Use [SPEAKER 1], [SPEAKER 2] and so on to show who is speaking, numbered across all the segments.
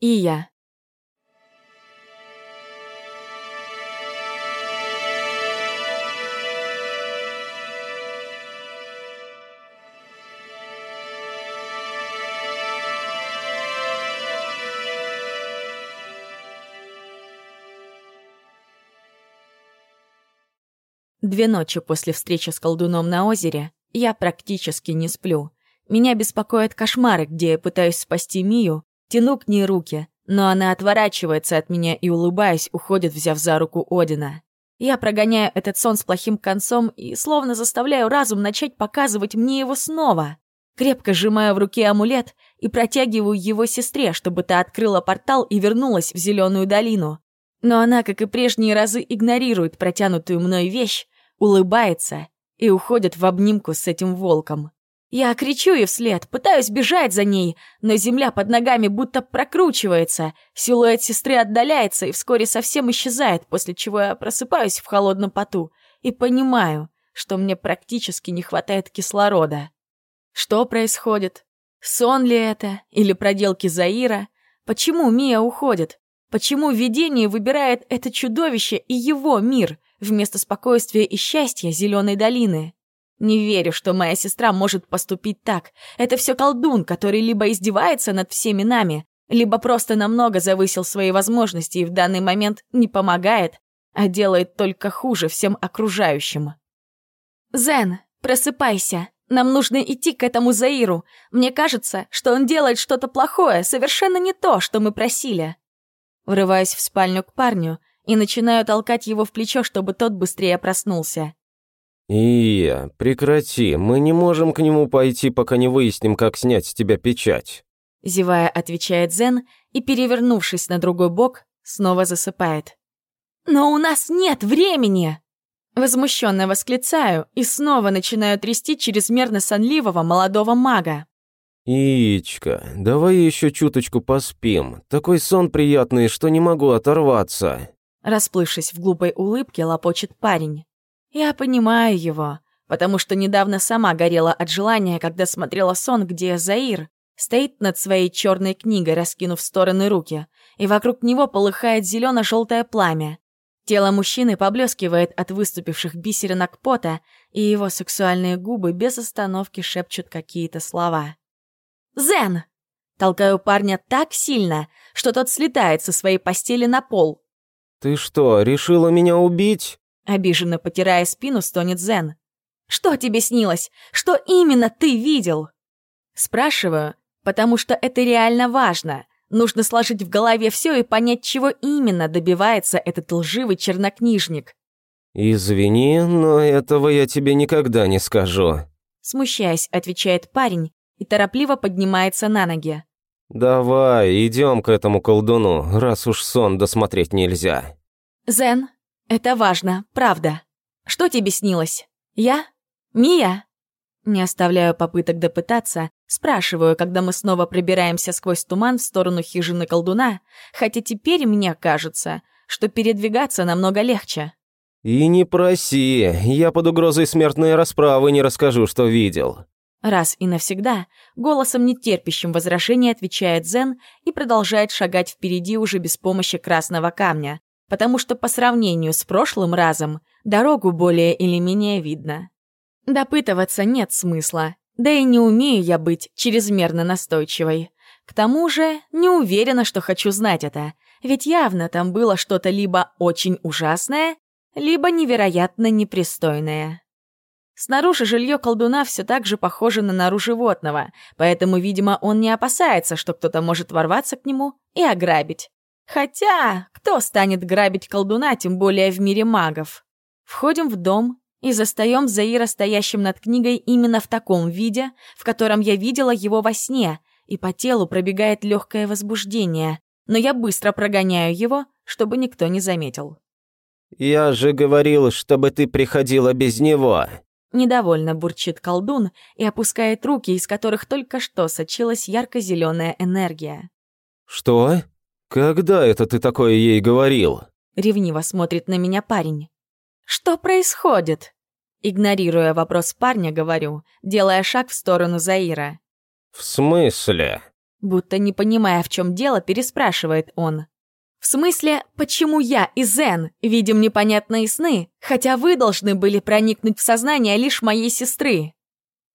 [SPEAKER 1] И я. Две ночи после встречи с колдуном на озере я практически не сплю. Меня беспокоят кошмары, где я пытаюсь спасти Мию, тяну к ней руки, но она отворачивается от меня и, улыбаясь, уходит, взяв за руку Одина. Я прогоняю этот сон с плохим концом и словно заставляю разум начать показывать мне его снова. Крепко сжимаю в руке амулет и протягиваю его сестре, чтобы та открыла портал и вернулась в Зеленую долину. Но она, как и прежние разы, игнорирует протянутую мной вещь, улыбается и уходит в обнимку с этим волком. Я кричу ей вслед, пытаюсь бежать за ней, но земля под ногами будто прокручивается, силуэт сестры отдаляется и вскоре совсем исчезает, после чего я просыпаюсь в холодном поту и понимаю, что мне практически не хватает кислорода. Что происходит? Сон ли это? Или проделки Заира? Почему Мия уходит? Почему видение выбирает это чудовище и его мир вместо спокойствия и счастья Зеленой долины? Не верю, что моя сестра может поступить так. Это все колдун, который либо издевается над всеми нами, либо просто намного завысил свои возможности и в данный момент не помогает, а делает только хуже всем окружающим. «Зен, просыпайся. Нам нужно идти к этому Заиру. Мне кажется, что он делает что-то плохое, совершенно не то, что мы просили». Врываюсь в спальню к парню и начинаю толкать его в плечо, чтобы тот быстрее проснулся.
[SPEAKER 2] «Ия, прекрати, мы не можем к нему пойти, пока не выясним, как снять с тебя печать».
[SPEAKER 1] Зевая, отвечает Зен и, перевернувшись на другой бок, снова засыпает. «Но у нас нет времени!» Возмущенно восклицаю и снова начинаю трясти чрезмерно сонливого молодого мага.
[SPEAKER 2] «Яичко, давай еще чуточку поспим. Такой сон приятный, что не могу оторваться».
[SPEAKER 1] Расплывшись в глупой улыбке, лопочет парень. Я понимаю его, потому что недавно сама горела от желания, когда смотрела сон, где Заир стоит над своей черной книгой, раскинув стороны руки, и вокруг него полыхает зелено-желтое пламя. Тело мужчины поблескивает от выступивших бисеринок пота, и его сексуальные губы без остановки шепчут какие-то слова. «Зен!» Толкаю парня так сильно, что тот слетает со своей постели на пол.
[SPEAKER 2] «Ты что, решила меня убить?»
[SPEAKER 1] Обиженно потирая спину, стонет Зен. «Что тебе снилось? Что именно ты видел?» Спрашиваю, потому что это реально важно. Нужно сложить в голове все и понять, чего именно добивается этот лживый чернокнижник.
[SPEAKER 2] «Извини, но этого я тебе никогда не скажу»,
[SPEAKER 1] Смущаясь, отвечает парень и торопливо поднимается на ноги.
[SPEAKER 2] «Давай, идем к этому колдуну, раз уж сон досмотреть нельзя».
[SPEAKER 1] «Зен, это важно, правда. Что тебе снилось? Я? Мия?» Не оставляю попыток допытаться, спрашиваю, когда мы снова пробираемся сквозь туман в сторону хижины колдуна, хотя теперь мне кажется, что передвигаться намного легче.
[SPEAKER 2] «И не проси, я под угрозой смертной расправы не расскажу, что видел».
[SPEAKER 1] Раз и навсегда, голосом нетерпящим возражения отвечает Зен и продолжает шагать впереди уже без помощи красного камня, потому что по сравнению с прошлым разом дорогу более или менее видно. Допытываться нет смысла, да и не умею я быть чрезмерно настойчивой. К тому же не уверена, что хочу знать это, ведь явно там было что-то либо очень ужасное, либо невероятно непристойное. Снаружи жилье колдуна все так же похоже на нору животного, поэтому, видимо, он не опасается, что кто-то может ворваться к нему и ограбить. Хотя, кто станет грабить колдуна, тем более в мире магов? Входим в дом и застаем Заира стоящим над книгой именно в таком виде, в котором я видела его во сне, и по телу пробегает легкое возбуждение, но я быстро прогоняю его, чтобы никто не заметил.
[SPEAKER 2] «Я же говорил, чтобы ты приходила без него»,
[SPEAKER 1] Недовольно бурчит колдун и опускает руки, из которых только что сочилась ярко-зеленая энергия.
[SPEAKER 2] «Что? Когда это ты такое ей говорил?»
[SPEAKER 1] Ревниво смотрит на меня парень. «Что происходит?» Игнорируя вопрос парня, говорю, делая шаг в сторону Заира.
[SPEAKER 2] «В смысле?»
[SPEAKER 1] Будто не понимая, в чем дело, переспрашивает он. В смысле, почему я и Зен видим непонятные сны, хотя вы должны были проникнуть в сознание лишь моей сестры?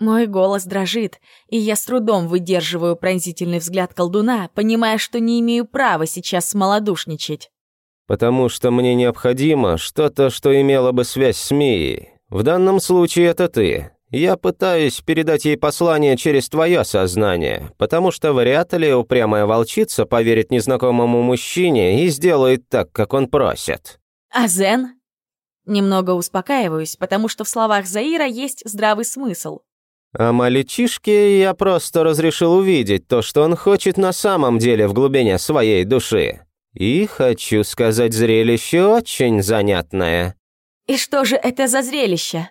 [SPEAKER 1] Мой голос дрожит, и я с трудом выдерживаю пронзительный взгляд колдуна, понимая, что не имею права сейчас смолодушничать.
[SPEAKER 2] «Потому что мне необходимо что-то, что имело бы связь с Мией. В данном случае это ты. Я пытаюсь передать ей послание через твое сознание, потому что вряд ли упрямая волчица поверит незнакомому мужчине и сделает так, как он просит».
[SPEAKER 1] «А Зен?» Немного успокаиваюсь, потому что в словах Заира есть здравый смысл.
[SPEAKER 2] А мальчишке я просто разрешил увидеть то, что он хочет на самом деле в глубине своей души. И, хочу сказать, зрелище очень занятное.
[SPEAKER 1] И что же это за зрелище?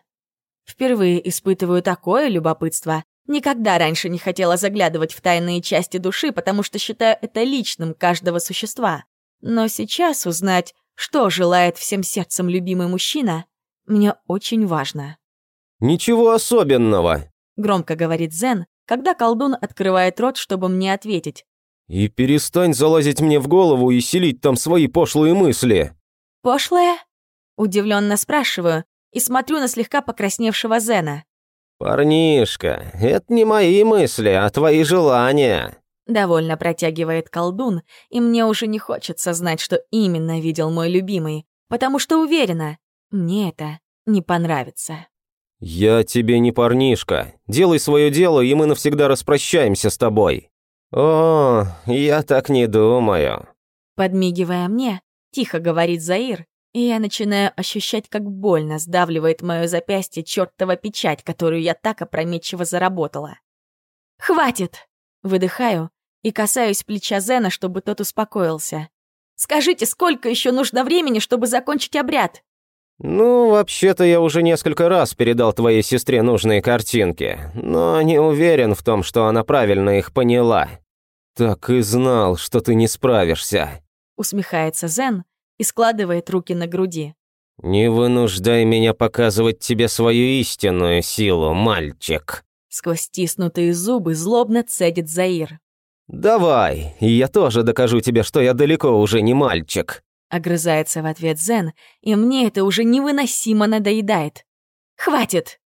[SPEAKER 1] Впервые испытываю такое любопытство. Никогда раньше не хотела заглядывать в тайные части души, потому что считаю это личным каждого существа. Но сейчас узнать, что желает всем сердцем любимый мужчина, мне очень важно.
[SPEAKER 2] «Ничего особенного»,
[SPEAKER 1] Громко говорит Зен, когда колдун открывает рот, чтобы мне ответить.
[SPEAKER 2] «И перестань залазить мне в голову и селить там свои пошлые мысли!»
[SPEAKER 1] «Пошлые?» Удивленно спрашиваю и смотрю на слегка покрасневшего Зена.
[SPEAKER 2] «Парнишка, это не мои мысли, а твои желания!»
[SPEAKER 1] Довольно протягивает колдун, и мне уже не хочется знать, что именно видел мой любимый, потому что уверена, мне это не понравится.
[SPEAKER 2] «Я тебе не парнишка. Делай свое дело, и мы навсегда распрощаемся с тобой». «О, я так не думаю».
[SPEAKER 1] Подмигивая мне, тихо говорит Заир, и я начинаю ощущать, как больно сдавливает мое запястье чертова печать, которую я так опрометчиво заработала. «Хватит!» — выдыхаю и касаюсь плеча Зена, чтобы тот успокоился. «Скажите, сколько еще нужно времени, чтобы закончить обряд?»
[SPEAKER 2] «Ну, вообще-то я уже несколько раз передал твоей сестре нужные картинки, но не уверен в том, что она правильно их поняла. Так и знал, что ты не справишься», —
[SPEAKER 1] усмехается Зен и складывает руки на груди.
[SPEAKER 2] «Не вынуждай меня показывать тебе свою истинную силу, мальчик», —
[SPEAKER 1] сквозь стиснутые зубы злобно цедит Заир.
[SPEAKER 2] «Давай, я тоже докажу тебе, что я далеко уже не мальчик».
[SPEAKER 1] Огрызается в ответ Зен, и мне это уже невыносимо надоедает. «Хватит!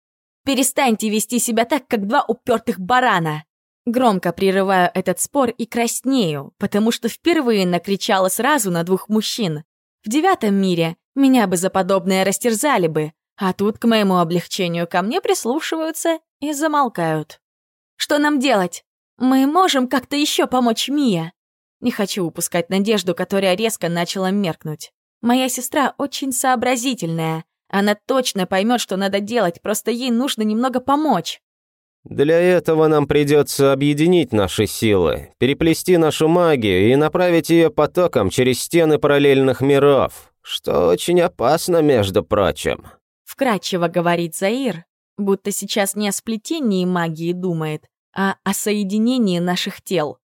[SPEAKER 1] Перестаньте вести себя так, как два упертых барана!» Громко прерываю этот спор и краснею, потому что впервые накричала сразу на двух мужчин. В девятом мире меня бы за подобное растерзали бы, а тут, к моему облегчению, ко мне прислушиваются и замолкают. «Что нам делать? Мы можем как-то еще помочь Мия?» Не хочу упускать надежду, которая резко начала меркнуть. Моя сестра очень сообразительная. Она точно поймет, что надо делать, просто ей нужно немного помочь.
[SPEAKER 2] Для этого нам придется объединить наши силы, переплести нашу магию и направить ее потоком через стены параллельных миров, что очень опасно, между прочим.
[SPEAKER 1] Вкратчиво говорит Заир, будто сейчас не о сплетении магии думает, а о соединении наших тел.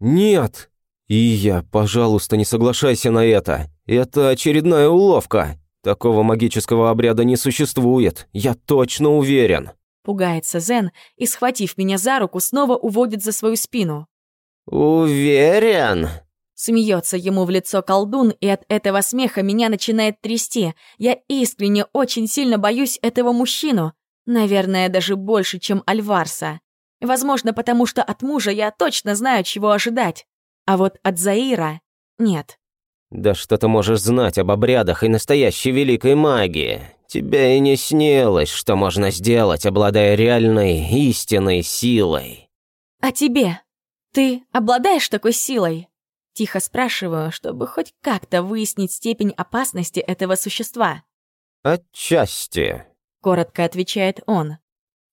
[SPEAKER 2] «Нет!» «И я, пожалуйста, не соглашайся на это. Это очередная уловка. Такого магического обряда не существует, я точно уверен».
[SPEAKER 1] Пугается Зен и, схватив меня за руку, снова уводит за свою спину.
[SPEAKER 2] «Уверен?»
[SPEAKER 1] Смеется ему в лицо колдун, и от этого смеха меня начинает трясти. Я искренне очень сильно боюсь этого мужчину. Наверное, даже больше, чем Альварса. Возможно, потому что от мужа я точно знаю, чего ожидать. А вот от Заира нет.
[SPEAKER 2] «Да что ты можешь знать об обрядах и настоящей великой магии? Тебе и не снилось, что можно сделать, обладая реальной, истинной силой».
[SPEAKER 1] «А тебе? Ты обладаешь такой силой?» Тихо спрашиваю, чтобы хоть как-то выяснить степень опасности этого существа.
[SPEAKER 2] «Отчасти», —
[SPEAKER 1] коротко отвечает он.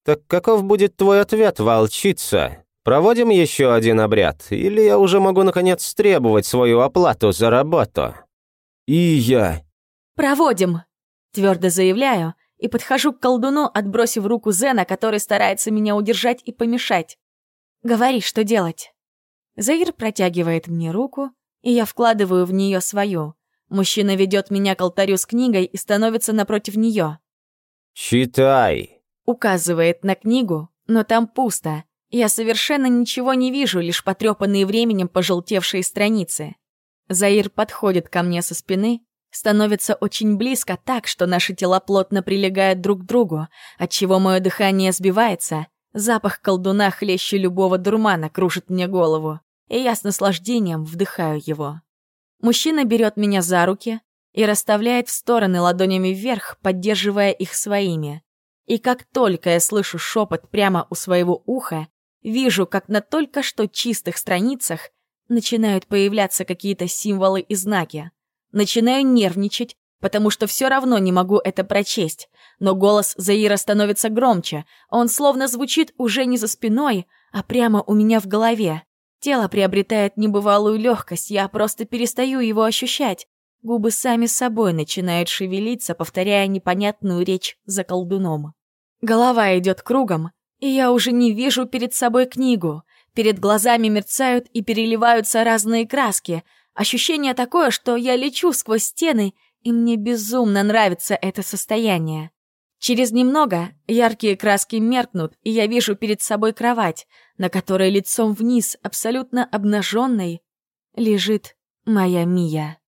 [SPEAKER 2] «Так каков будет твой ответ, волчица?» Проводим еще один обряд, или я уже могу наконец требовать свою оплату за работу?» «И я...»
[SPEAKER 1] «Проводим!» Твердо заявляю и подхожу к колдуну, отбросив руку Зена, который старается меня удержать и помешать. «Говори, что делать?» Заир протягивает мне руку, и я вкладываю в нее свою. Мужчина ведет меня к алтарю с книгой и становится напротив нее.
[SPEAKER 2] «Читай!»
[SPEAKER 1] Указывает на книгу, но там пусто, Я совершенно ничего не вижу, лишь потрепанные временем пожелтевшие страницы. Заир подходит ко мне со спины, становится очень близко так, что наши тела плотно прилегают друг к другу, отчего мое дыхание сбивается, запах колдуна хлеще любого дурмана кружит мне голову, и я с наслаждением вдыхаю его. Мужчина берет меня за руки и расставляет в стороны ладонями вверх, поддерживая их своими. И как только я слышу шепот прямо у своего уха, вижу, как на только что чистых страницах начинают появляться какие-то символы и знаки. Начинаю нервничать, потому что все равно не могу это прочесть. Но голос Заира становится громче, он словно звучит уже не за спиной, а прямо у меня в голове. Тело приобретает небывалую легкость, я просто перестаю его ощущать. Губы сами собой начинают шевелиться, повторяя непонятную речь за колдуном. Голова идет кругом, и я уже не вижу перед собой книгу. Перед глазами мерцают и переливаются разные краски. Ощущение такое, что я лечу сквозь стены и мне безумно нравится это состояние. Через немного яркие краски меркнут, и я вижу перед собой кровать, на которой лицом вниз, абсолютно обнаженной, лежит моя Мия.